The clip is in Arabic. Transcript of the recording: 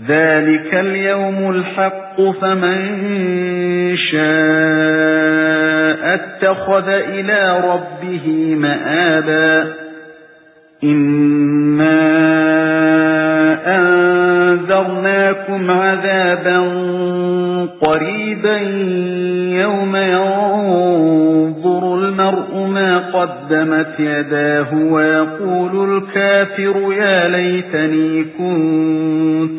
ذَلِكَ الْيَوْمُ الْحَقُّ فَمَن شَاءَ اتَّخَذَ إِلَى رَبِّهِ مَآبًا إِنَّا أَنذَرْنَاكُمْ عَذَابًا قَرِيبًا يَوْمَ يَنظُرُ الْمَرْءُ مَا قَدَّمَتْ يَدَاهُ وَيَقُولُ الْكَافِرُ يَا لَيْتَنِي كُنتُ